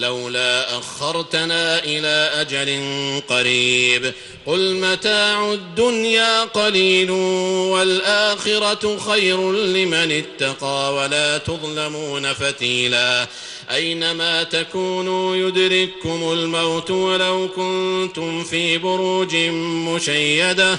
لولا أخرتنا إلى أجل قريب. قل متاع الدنيا قليل والآخرة خير لمن اتقى ولا تظلمون فتيلا. أينما تكونوا يدرككم الموت ولو كنتم في بروج مشيدة.